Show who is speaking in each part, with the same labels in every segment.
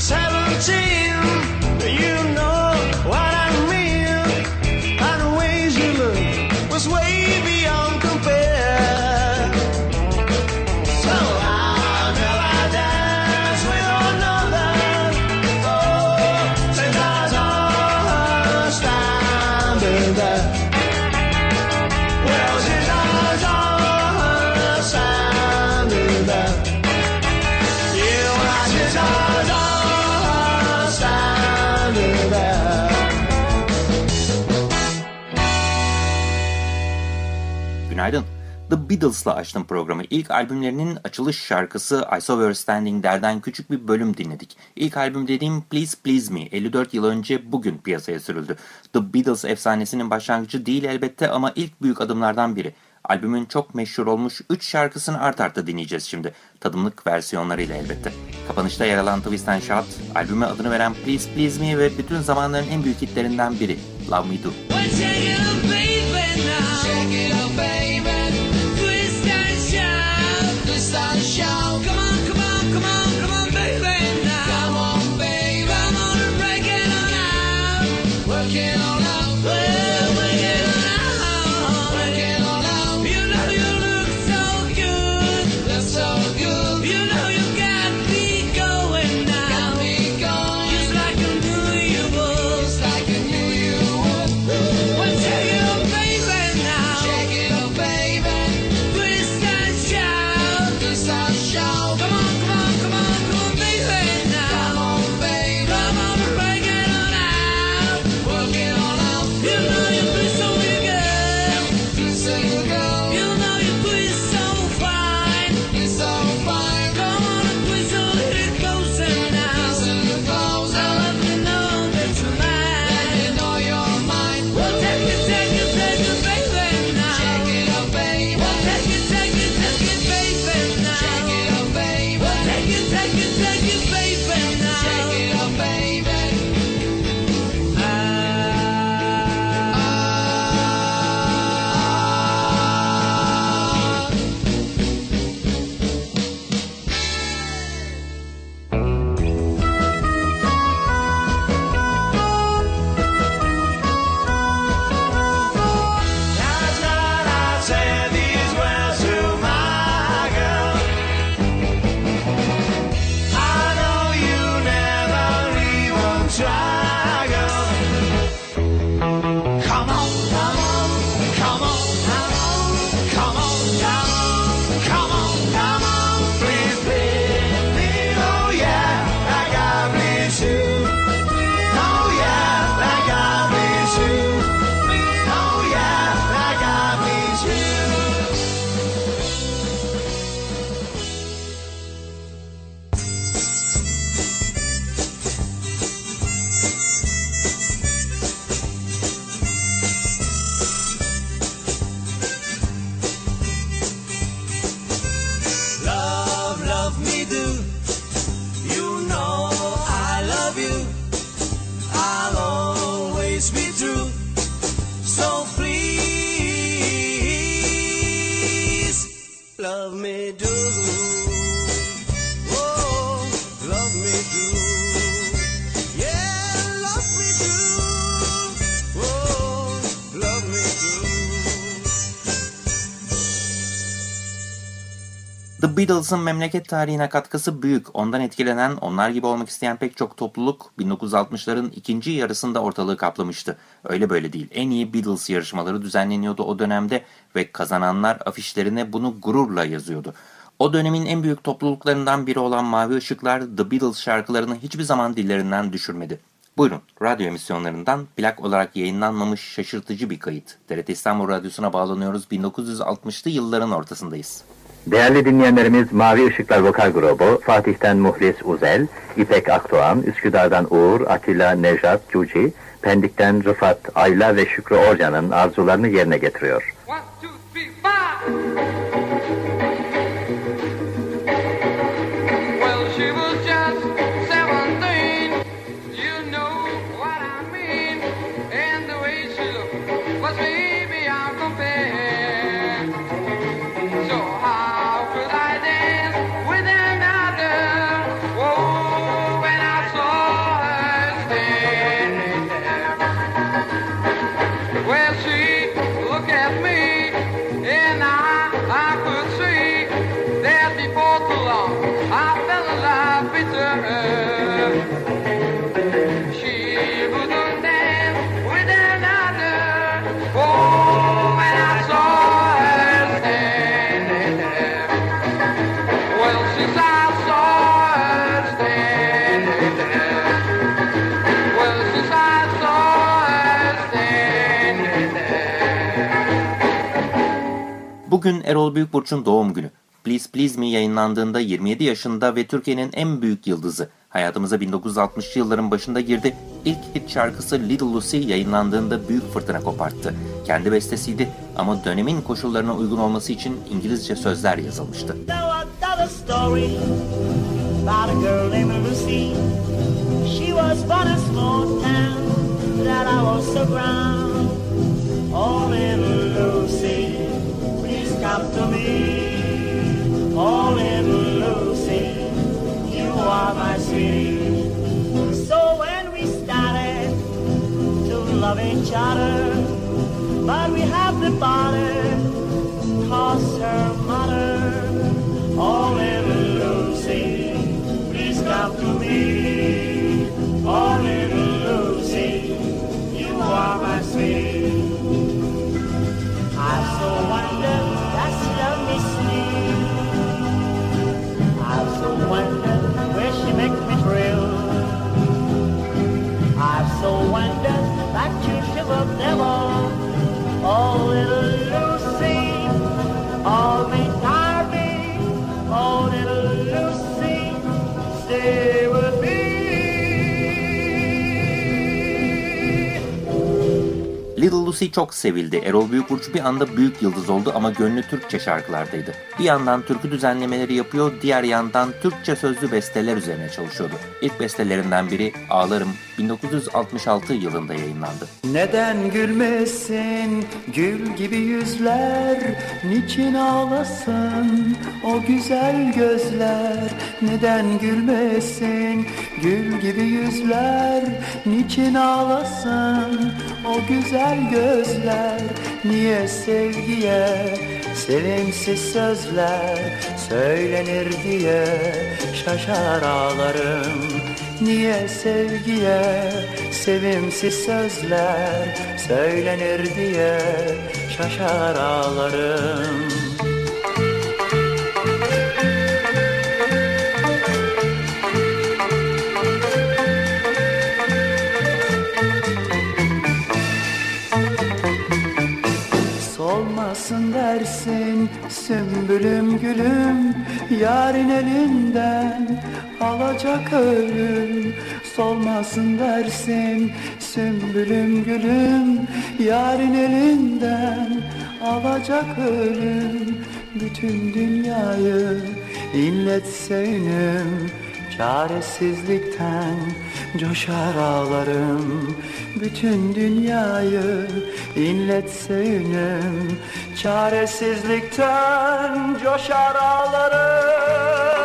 Speaker 1: Seven. The
Speaker 2: Beatles'la açtım programı. İlk albümlerinin açılış şarkısı I Saw Her Standing There'den küçük bir bölüm dinledik. İlk albüm dediğim Please Please Me 54 yıl önce bugün piyasaya sürüldü. The Beatles efsanesinin başlangıcı değil elbette ama ilk büyük adımlardan biri. Albümün çok meşhur olmuş 3 şarkısını art arda dinleyeceğiz şimdi. Tadımlık versiyonlarıyla elbette. Kapanışta yer alan Twist and Shout, albüme adını veren Please Please Me ve bütün zamanların en büyük hitlerinden biri. Love Me Do.
Speaker 3: Well, it up, baby, now. Shake it up, baby.
Speaker 1: Love me do.
Speaker 2: The Beatles'ın memleket tarihine katkısı büyük. Ondan etkilenen, onlar gibi olmak isteyen pek çok topluluk 1960'ların ikinci yarısında ortalığı kaplamıştı. Öyle böyle değil. En iyi Beatles yarışmaları düzenleniyordu o dönemde ve kazananlar afişlerine bunu gururla yazıyordu. O dönemin en büyük topluluklarından biri olan Mavi Işıklar The Beatles şarkılarını hiçbir zaman dillerinden düşürmedi. Buyurun, radyo emisyonlarından plak olarak yayınlanmamış şaşırtıcı bir kayıt. TRT İstanbul Radyosu'na bağlanıyoruz. 1960'lı yılların ortasındayız.
Speaker 4: Değerli dinleyenlerimiz Mavi Işıklar Vokal Grubu, Fatih'ten Muhlis Uzel, İpek Akdoğan, Üsküdar'dan Uğur, Atilla Nejat Cuci, Pendik'ten Rıfat Ayla ve Şükrü Orcan'ın arzularını yerine getiriyor.
Speaker 2: Bugün Erol Büyükburç'un doğum günü. Please Please Me yayınlandığında 27 yaşında ve Türkiye'nin en büyük yıldızı. Hayatımıza 1960'lı yılların başında girdi. İlk hit şarkısı Little Lucy yayınlandığında büyük fırtına koparttı. Kendi bestesiydi ama dönemin koşullarına uygun olması için İngilizce sözler yazılmıştı.
Speaker 5: Now I got a story about a girl named Lucy. She was born in Lucy, to me. Oh, little Lucy, you are my sweetie. So when we started to love each other, but we have the bother cause her mother. Oh, little Lucy
Speaker 2: çok sevildi. Erol Büyükburç bir anda büyük yıldız oldu ama gönlü Türkçe şarkılardaydı. Bir yandan türkü düzenlemeleri yapıyor, diğer yandan Türkçe sözlü besteler üzerine çalışıyordu. İlk bestelerinden biri Ağlarım 1966 yılında yayınlandı.
Speaker 6: Neden gülmesin gül gibi yüzler? Niçin ağlasın o güzel gözler? Neden gülmesin gül gibi yüzler? Niçin ağlasın o güzel gözler? Niye sevgiye sevimsiz sözler Söylenir diye şaşar ağlarım Niye sevgiye sevimsiz sözler söylenir diye şaşar ağlarım. Solmasın dersin sümbülüm gülüm Yarın elinden alacak ölüm. Solmasın dersin sümbülüm gülüm Yarın elinden alacak ölüm. Bütün dünyayı inletse ünüm Çaresizlikten coşar ağlarım. Bütün dünyayı inletse ünüm. Çaresizlikten coşar ağlarım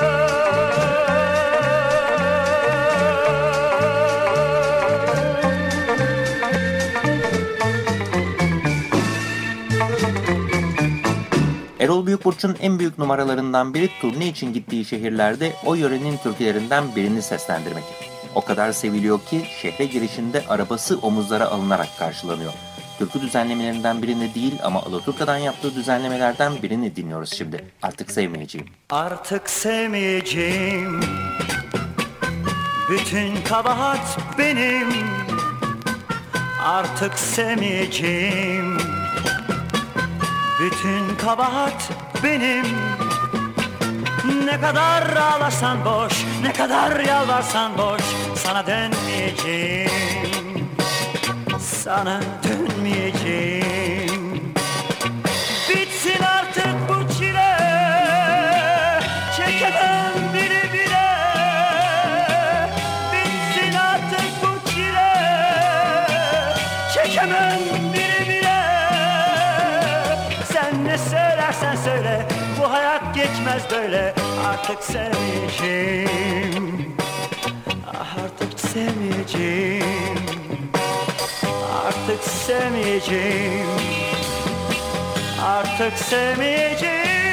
Speaker 2: Erol Büyükburç'un en büyük numaralarından biri turne için gittiği şehirlerde o yörenin türkülerinden birini seslendirmek. O kadar seviliyor ki şehre girişinde arabası omuzlara alınarak karşılanıyor. Türkü düzenlemelerinden birini değil ama Alaturka'dan yaptığı düzenlemelerden birini dinliyoruz şimdi. Artık sevmeyeceğim.
Speaker 6: Artık sevmeyeceğim
Speaker 7: Bütün kabahat benim Artık sevmeyeceğim Bütün kabahat benim. Ne kadar ağlasan boş Ne kadar yalvarsan boş Sana dönmeyeceğim. Sana dönmeyeceğim Artık sevmeyeceğim. Ah, Artık sevmeyeceğim. Artık sevmeyeceğim. Artık sevmeyeceğim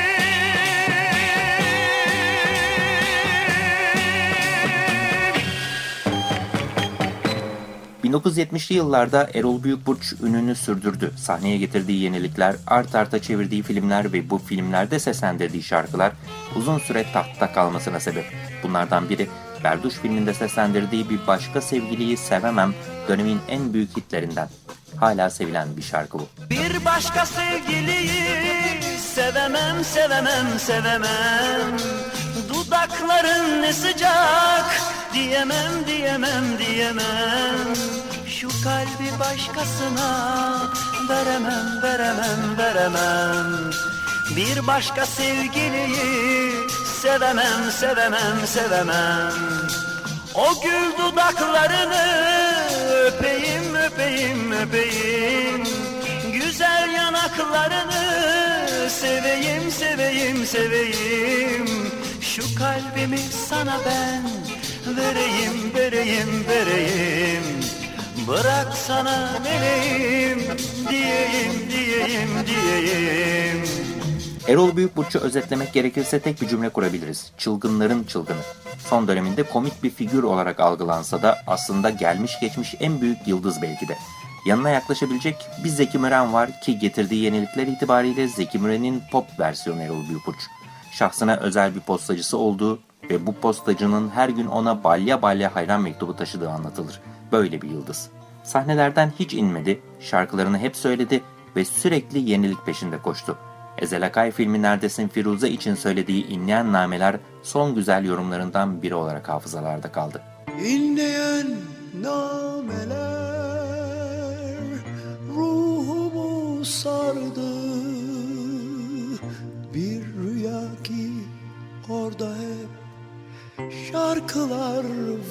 Speaker 2: 1970'li yıllarda Erol Büyükburç ününü sürdürdü. Sahneye getirdiği yenilikler, art arta çevirdiği filmler ve bu filmlerde seslendirdiği şarkılar uzun süre tahtta kalmasına sebep. Bunlardan biri Berduş filminde seslendirdiği bir başka sevgiliyi sevemem dönemin en büyük hitlerinden. Hala sevilen bir şarkı bu.
Speaker 7: Bir başka sevgiliyi sevemem sevemem sevemem Dudakların ne sıcak diyemem diyemem diyemem. Şu kalbi başkasına veremem veremem veremem. Bir başka sevgiliyi sevemem sevemem sevemem. O gül dudaklarını öpeyim öpeyim öpeyim. Güzel yanaklarını seveyim seveyim seveyim. Şu kalbimi sana ben vereyim vereyim vereyim Bırak sana vereyim diyeyim diyeyim diyeyim
Speaker 2: Erol Büyükburç'u özetlemek gerekirse tek bir cümle kurabiliriz. Çılgınların çılgını. Son döneminde komik bir figür olarak algılansa da aslında gelmiş geçmiş en büyük yıldız belki de. Yanına yaklaşabilecek bir Zeki Müren var ki getirdiği yenilikler itibariyle Zeki Müren'in pop versiyonu Erol Büyükburç. Şahsına özel bir postacısı olduğu ve bu postacının her gün ona balya balya hayran mektubu taşıdığı anlatılır. Böyle bir yıldız. Sahnelerden hiç inmedi, şarkılarını hep söyledi ve sürekli yenilik peşinde koştu. Ezel Akay filmi Neredesin Firuze için söylediği inleyen nameler son güzel yorumlarından biri olarak hafızalarda kaldı.
Speaker 8: İnleyen nameler ruhumu sardı Bir rüya ki orada hep şarkılar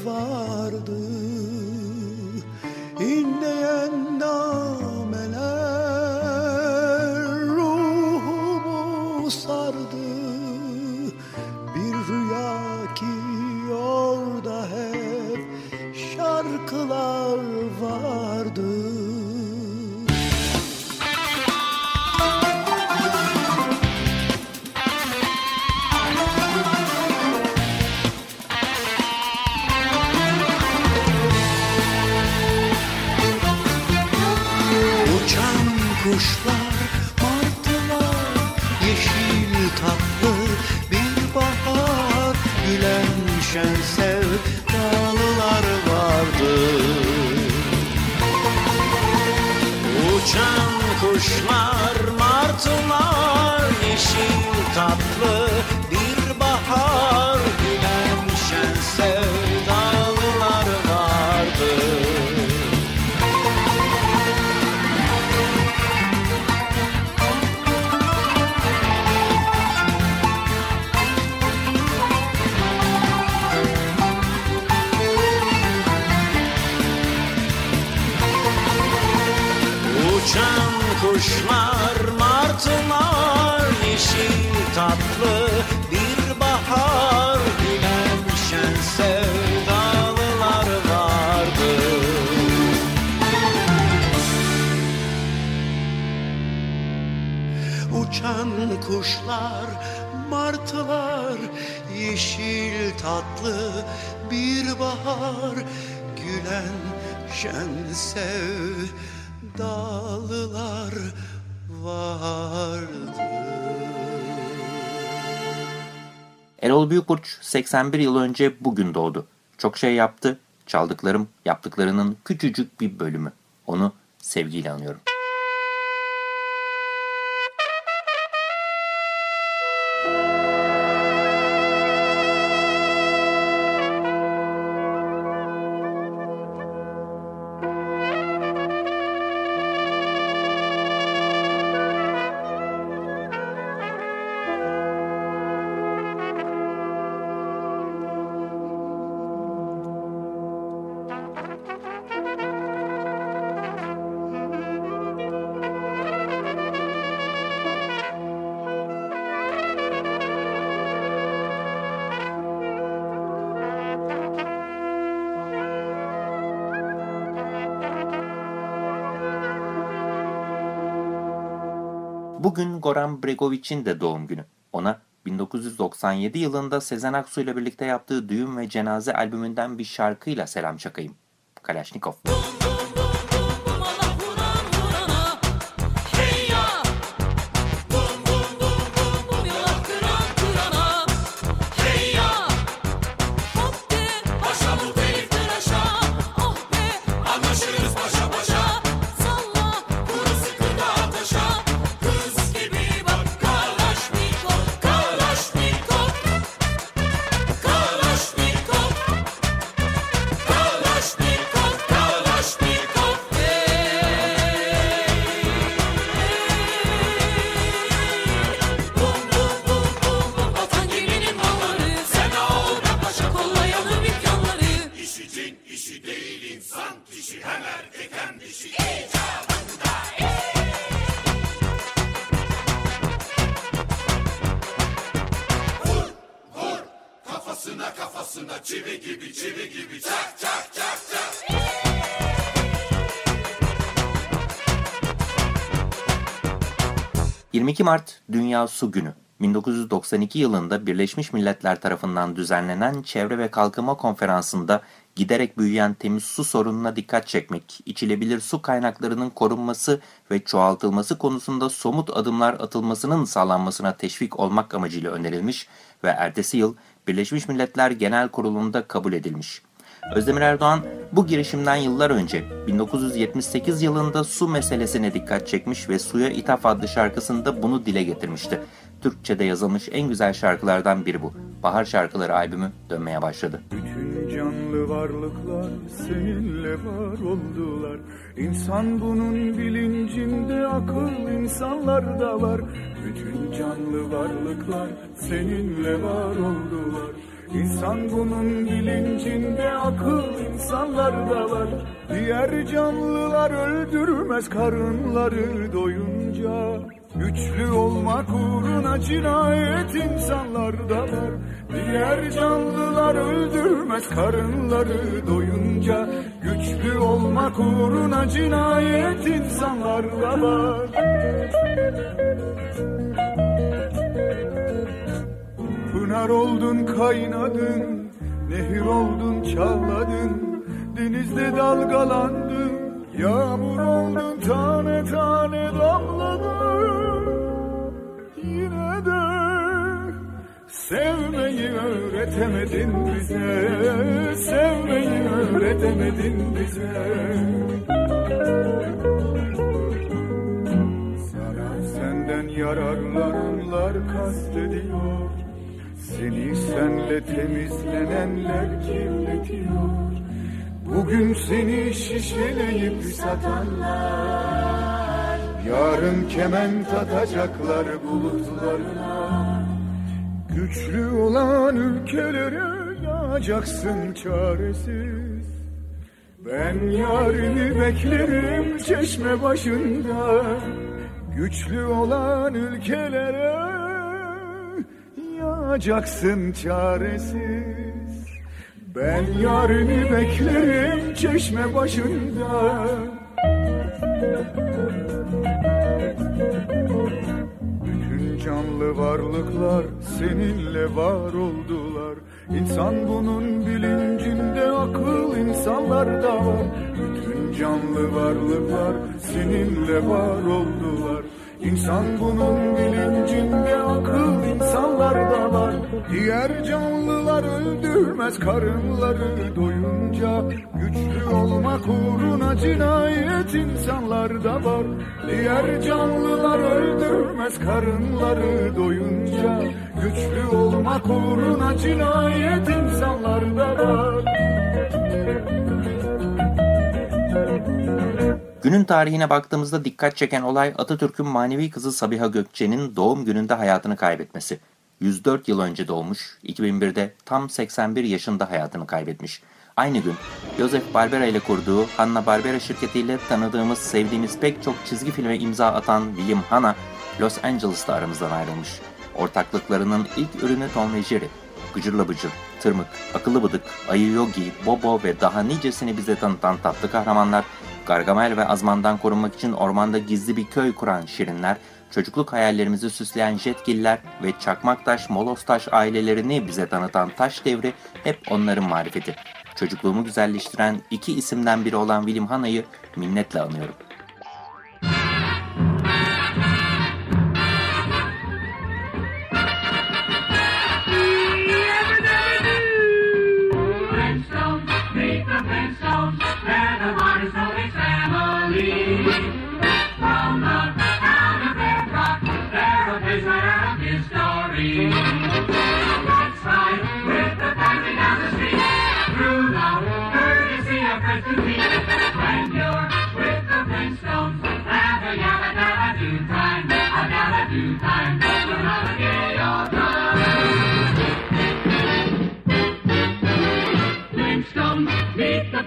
Speaker 8: vardı İnleyen nameler ruhumu sardı. Bir rüya ki orada hep şarkılar to my tatlı bir bahar, gülen şen sevdalılar vardı.
Speaker 2: Erol Büyükburç 81 yıl önce bugün doğdu. Çok şey yaptı, çaldıklarım yaptıklarının küçücük bir bölümü. Onu sevgiyle anıyorum. Bugün Goran Bregovic'in de doğum günü. Ona 1997 yılında Sezen Aksu ile birlikte yaptığı Düğün ve Cenaze albümünden bir şarkıyla selam çakayım. Kalashnikov. Cık. 22 Mart Dünya Su Günü. 1992 yılında Birleşmiş Milletler tarafından düzenlenen Çevre ve Kalkınma Konferansı'nda giderek büyüyen temiz su sorununa dikkat çekmek, içilebilir su kaynaklarının korunması ve çoğaltılması konusunda somut adımlar atılmasının sağlanmasına teşvik olmak amacıyla önerilmiş ve ertesi yıl Birleşmiş Milletler Genel Kurulu'nda kabul edilmiş. Özdemir Erdoğan bu girişimden yıllar önce 1978 yılında su meselesine dikkat çekmiş ve Suya İthaf adlı şarkısında bunu dile getirmişti. Türkçe'de yazılmış en güzel şarkılardan biri bu. Bahar Şarkıları albümü dönmeye başladı.
Speaker 9: Bütün canlı varlıklar seninle var oldular. İnsan bunun bilincinde akıl insanlarda var. Bütün canlı varlıklar seninle var oldular. İnsan bunun bilincinde akıl insanlarda var. Diğer canlılar öldürmez karınları doyunca. Güçlü olmak uğruna cinayet insanlarda var. Diğer canlılar öldürmez karınları doyunca. Güçlü olmak uğruna cinayet insanlarda var. Pınar oldun kaynadın, nehir oldun çağladın, denizde dalgalandın, yağmur oldun tane tane damladın. Yine de sevmeyi öğretemedin bize, sevmeyi öğretemedin bize. Sana senden yararlananlar kastediyor. Seni senle temizlenenler kirletiyor. Bugün seni şişeleyip satanlar Yarın kemen tatacaklar bulutlarına. Güçlü olan ülkelere yağacaksın çaresiz. Ben yarını beklerim çeşme başında. Güçlü olan ülkelere yağacaksın çaresiz. Ben yarını beklerim çeşme başında. Bütün canlı varlıklar seninle var oldular. İnsan bunun bilincinde akıl insanlarda. Var Bütün canlı varlıklar seninle var oldular İnsan bunun bilincinde akıl insanlarda var. Diğer canlılar öldürmez karınları doyunca Güçlü olmak uğruna cinayet insanlarda var. Diğer canlılar öldürmez karınları doyunca Güçlü olmak uğruna cinayet insanlarda var
Speaker 2: Günün tarihine baktığımızda dikkat çeken olay Atatürk'ün manevi kızı Sabiha Gökçe'nin doğum gününde hayatını kaybetmesi. 104 yıl önce doğmuş, 2001'de tam 81 yaşında hayatını kaybetmiş. Aynı gün Joseph Barbera ile kurduğu Hanna-Barbera şirketiyle tanıdığımız, sevdiğimiz pek çok çizgi filme imza atan William Hanna, Los Angeles'ta aramızdan ayrılmış. Ortaklıklarının ilk ürünü Tom ve Jerry. Gıcırla Bıcır, Tırmık, Akıllı Bıdık, Ayı Yogi, Bobo ve daha nicesini bize tanıtan tatlı kahramanlar, Gargamel ve Azman'dan korunmak için ormanda gizli bir köy kuran şirinler, çocukluk hayallerimizi süsleyen jetgiller ve Çakmaktaş, Molostaş ailelerini bize tanıtan Taş Devri hep onların marifeti. Çocukluğumu güzelleştiren iki isimden biri olan William Hana'yı minnetle anıyorum.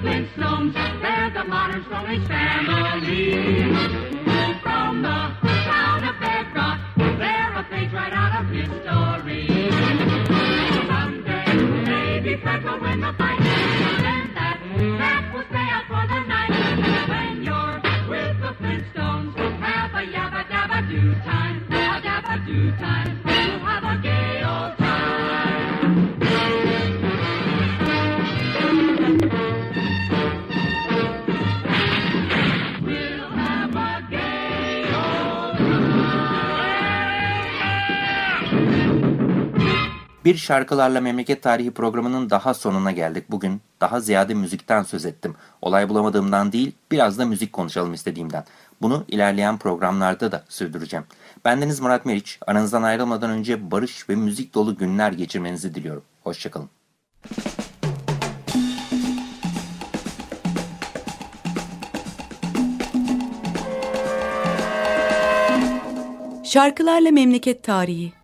Speaker 3: Flintstones, they're the modern family.
Speaker 2: Bir şarkılarla memleket tarihi programının daha sonuna geldik. Bugün daha ziyade müzikten söz ettim. Olay bulamadığımdan değil, biraz da müzik konuşalım istediğimden. Bunu ilerleyen programlarda da sürdüreceğim. Bendeniz Murat Meriç. Aranızdan ayrılmadan önce barış ve müzik dolu günler geçirmenizi diliyorum. Hoşçakalın.
Speaker 10: Şarkılarla Memleket Tarihi